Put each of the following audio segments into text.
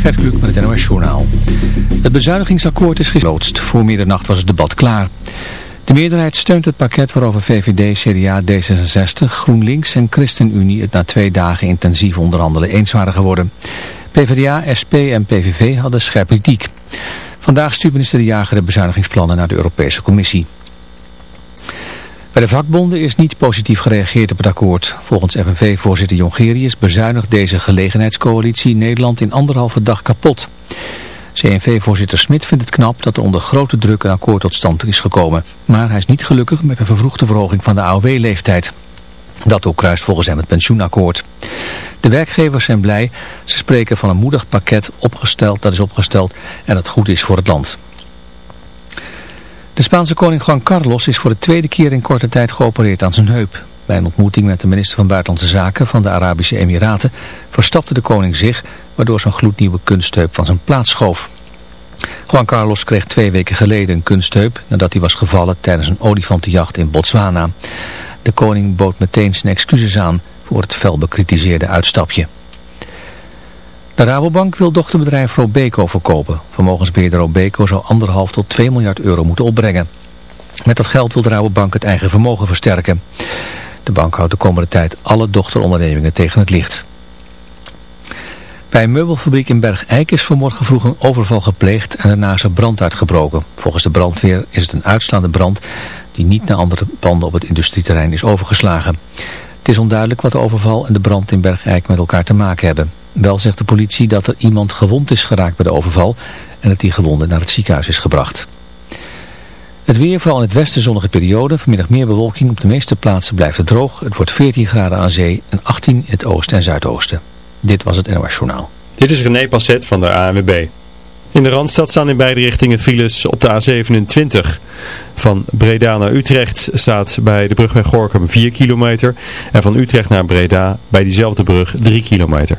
Gert Kluk met het NOS Journaal. Het bezuinigingsakkoord is gesloten. Voor middernacht was het debat klaar. De meerderheid steunt het pakket waarover VVD, CDA, D66, GroenLinks en ChristenUnie het na twee dagen intensief onderhandelen eens waren geworden. PvdA, SP en PVV hadden scherp kritiek. Vandaag stuurt minister De Jager de bezuinigingsplannen naar de Europese Commissie. Bij de vakbonden is niet positief gereageerd op het akkoord. Volgens FNV-voorzitter Jongerius bezuinigt deze gelegenheidscoalitie Nederland in anderhalve dag kapot. CNV-voorzitter Smit vindt het knap dat er onder grote druk een akkoord tot stand is gekomen. Maar hij is niet gelukkig met een vervroegde verhoging van de AOW-leeftijd. Dat ook kruist volgens hem het pensioenakkoord. De werkgevers zijn blij. Ze spreken van een moedig pakket opgesteld, dat is opgesteld en dat goed is voor het land. De Spaanse koning Juan Carlos is voor de tweede keer in korte tijd geopereerd aan zijn heup. Bij een ontmoeting met de minister van Buitenlandse Zaken van de Arabische Emiraten verstapte de koning zich, waardoor zijn gloednieuwe kunstheup van zijn plaats schoof. Juan Carlos kreeg twee weken geleden een kunstheup nadat hij was gevallen tijdens een olifantenjacht in Botswana. De koning bood meteen zijn excuses aan voor het fel bekritiseerde uitstapje. De Rabobank wil dochterbedrijf Robeco verkopen. Vermogensbeheerder Robeco zou anderhalf tot 2 miljard euro moeten opbrengen. Met dat geld wil de Rabobank het eigen vermogen versterken. De bank houdt de komende tijd alle dochterondernemingen tegen het licht. Bij een meubelfabriek in Bergijk is vanmorgen vroeg een overval gepleegd en daarna is er brand uitgebroken. Volgens de brandweer is het een uitslaande brand die niet naar andere panden op het industrieterrein is overgeslagen. Het is onduidelijk wat de overval en de brand in Bergijk met elkaar te maken hebben. Wel zegt de politie dat er iemand gewond is geraakt bij de overval en dat die gewonde naar het ziekenhuis is gebracht. Het weer, vooral in het westen zonnige periode. Vanmiddag meer bewolking. Op de meeste plaatsen blijft het droog. Het wordt 14 graden aan zee en 18 in het oosten en zuidoosten. Dit was het NOS Journaal. Dit is René Passet van de ANWB. In de Randstad staan in beide richtingen files op de A27. Van Breda naar Utrecht staat bij de brug bij Gorkum 4 kilometer. En van Utrecht naar Breda bij diezelfde brug 3 kilometer.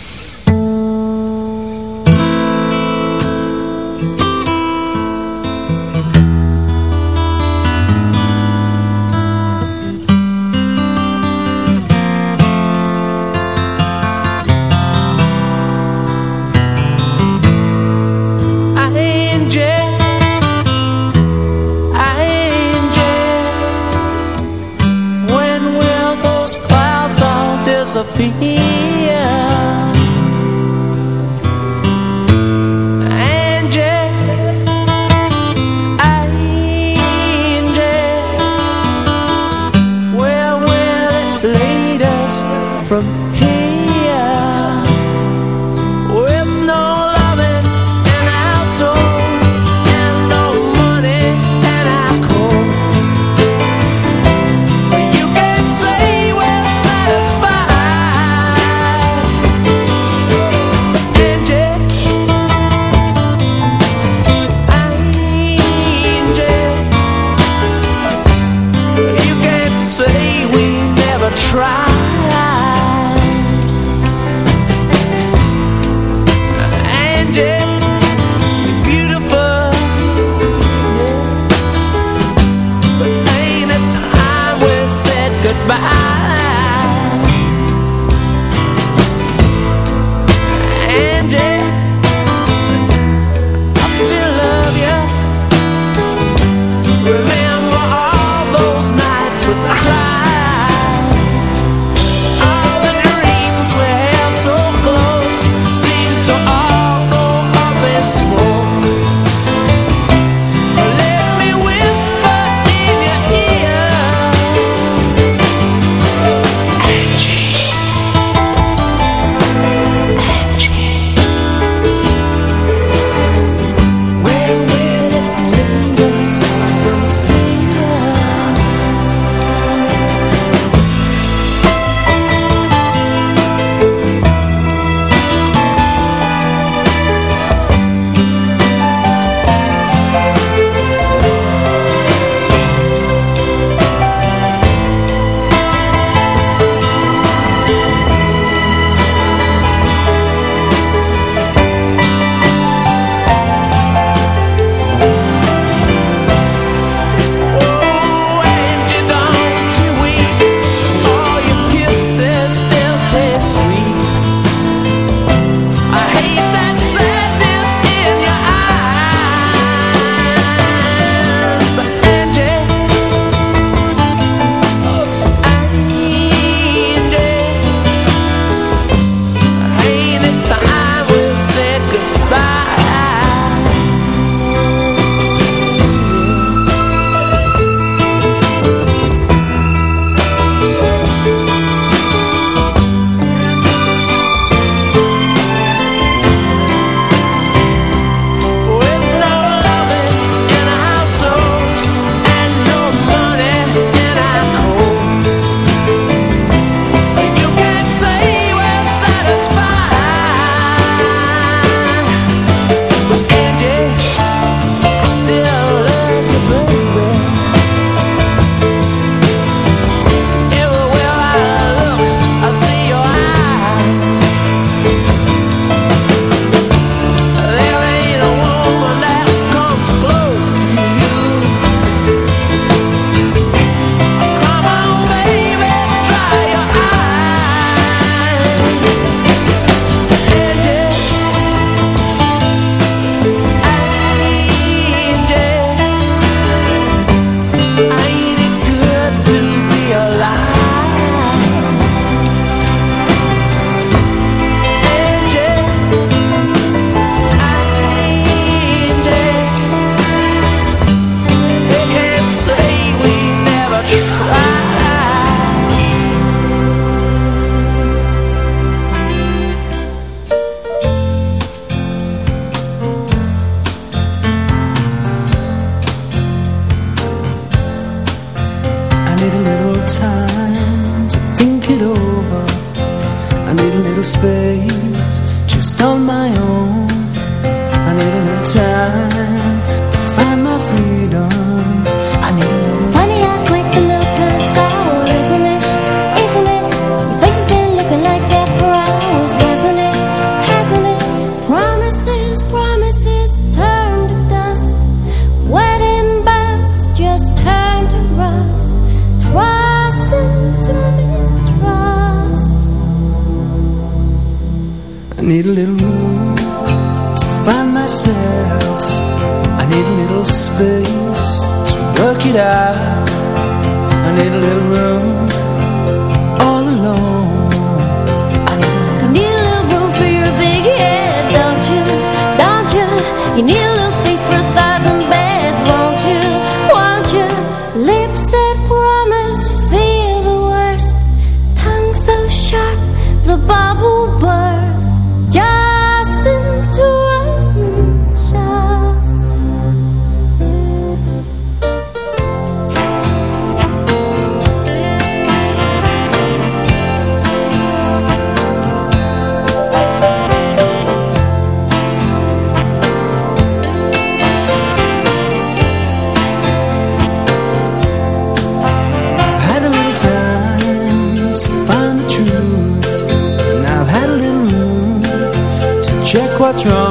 멈춰줘.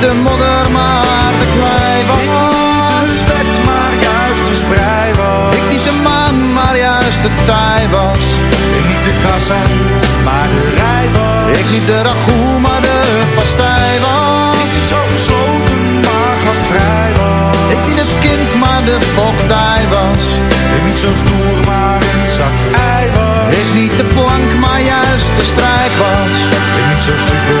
de modder, maar de klei was. Ik niet de wet, maar juist de sprei was. Ik niet de maan, maar juist de tij was. Ik niet de kassa, maar de rij was. Ik niet de ragout, maar de pastij was. Ik niet zo gesloten, maar gastvrij was. Ik niet het kind, maar de vochtdij was. Ik niet zo stoer, maar een zacht ei was. Ik niet de plank, maar juist de strijd was. Ik niet zo super,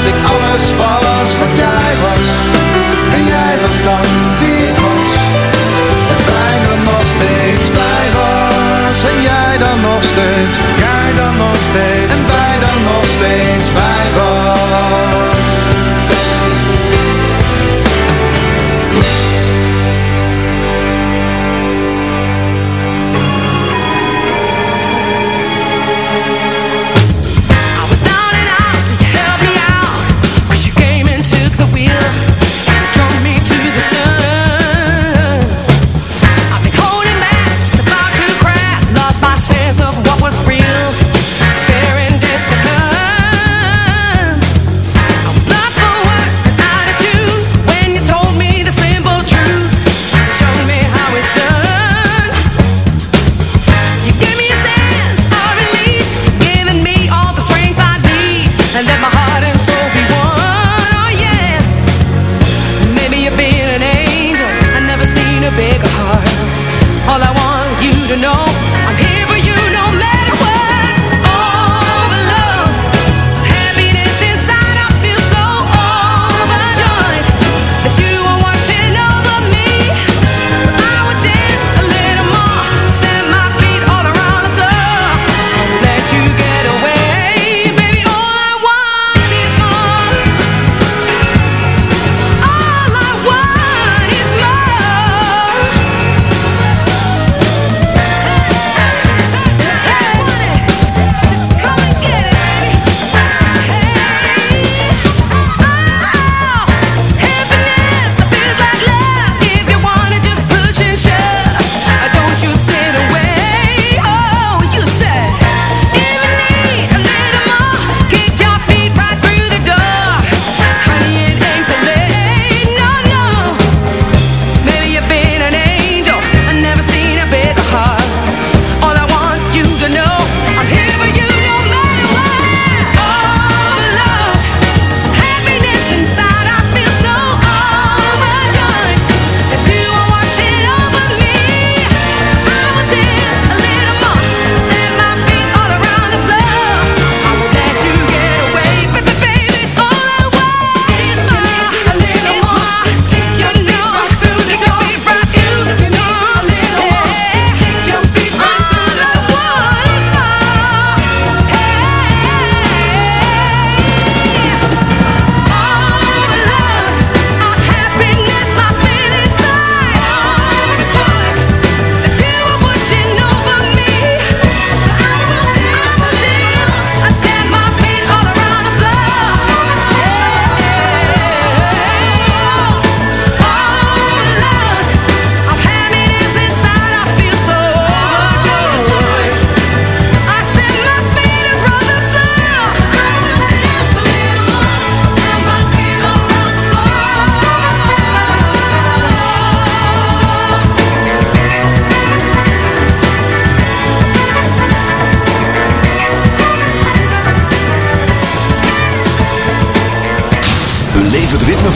Dat ik alles was wat jij was. En jij was dan wie ik was. En wij dan nog steeds wij was. En jij dan nog steeds Jij dan nog steeds. En wij dan nog steeds wij was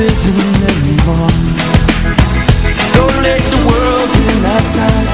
is forbidden anymore. Don't let the world win outside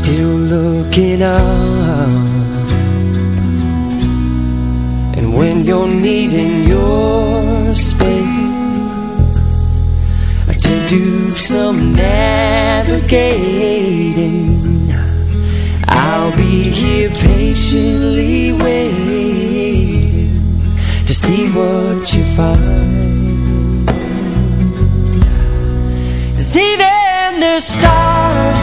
still looking up. And when you're needing your space To do some navigating. I'll be here patiently waiting To see what you find. 'Cause even the stars,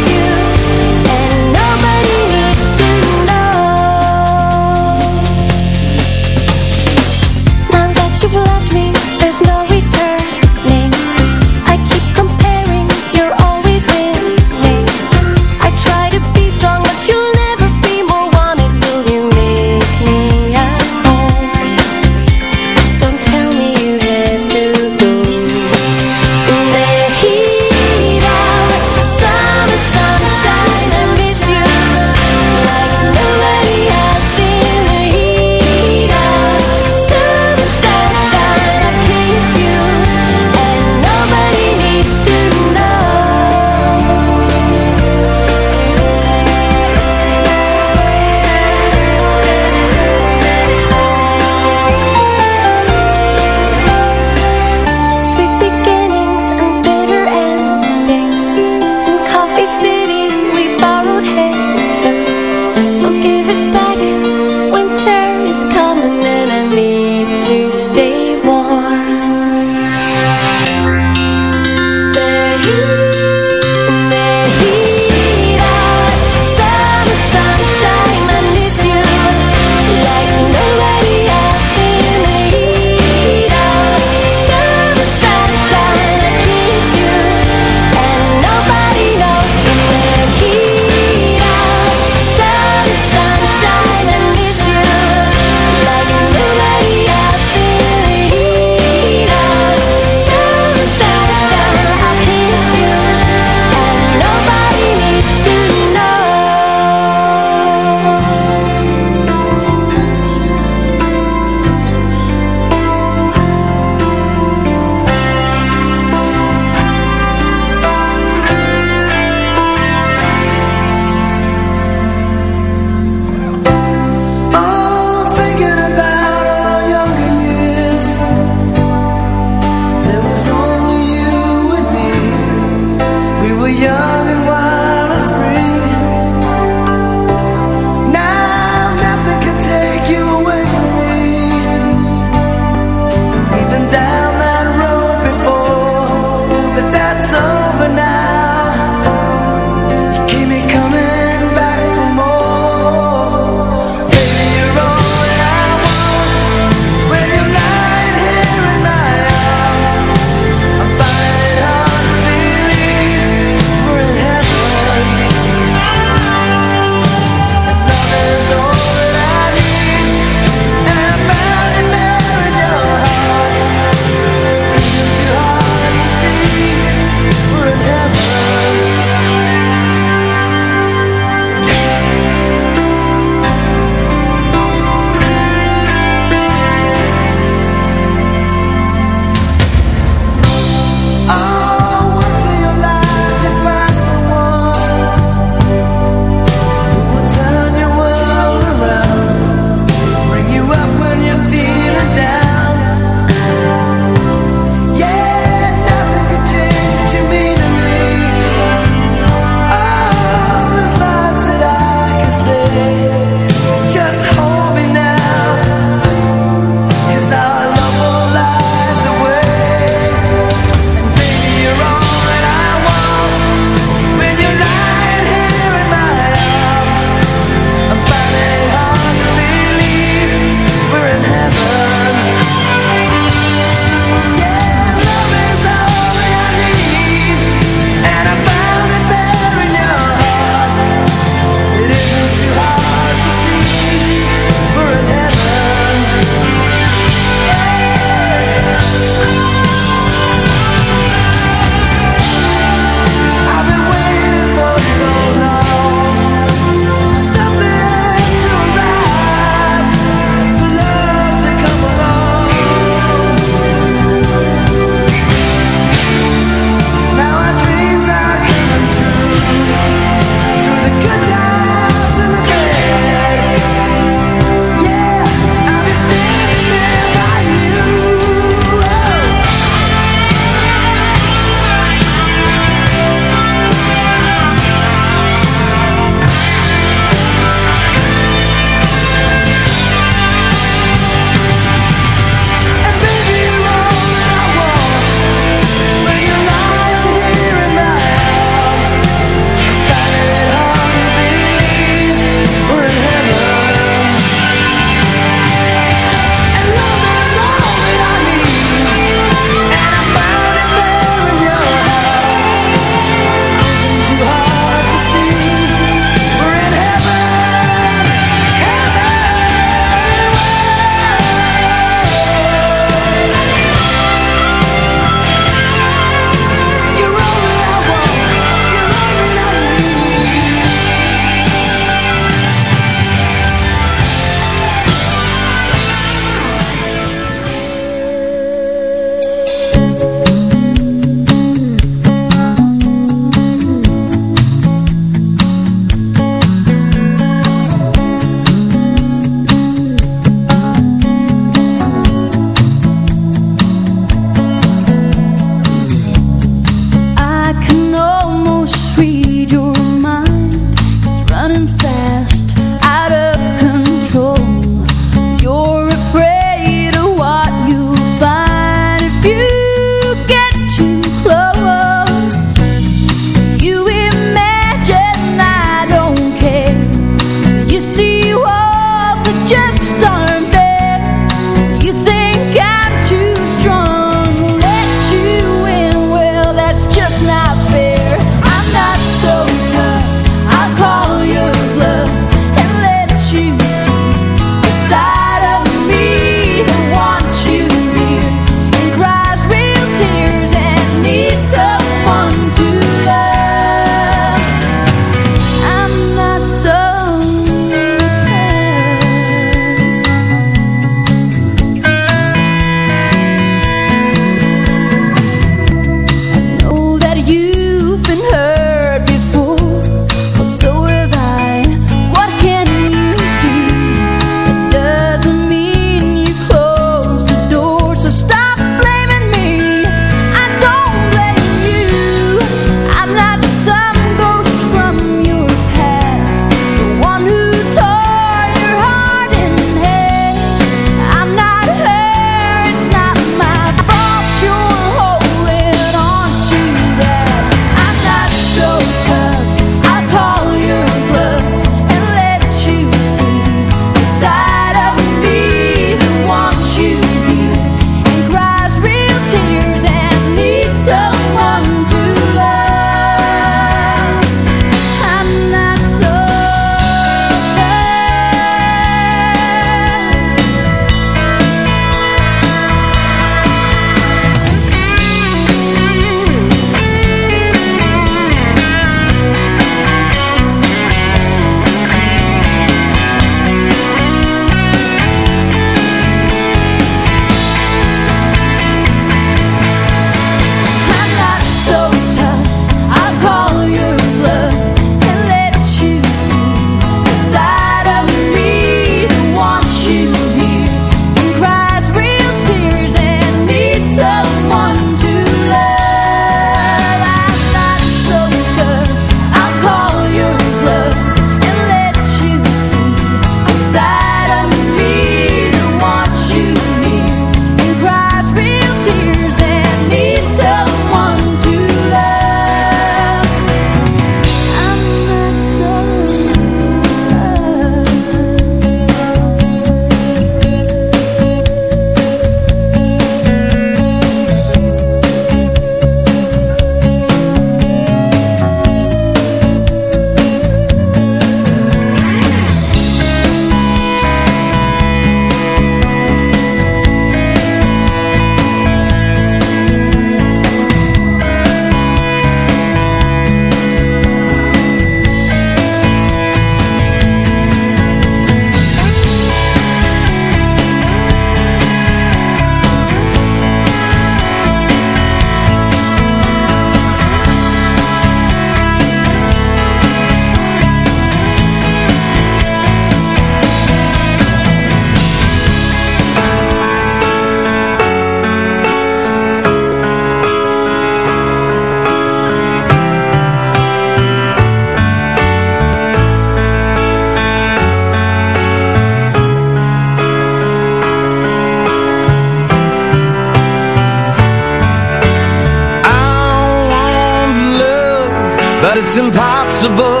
It's impossible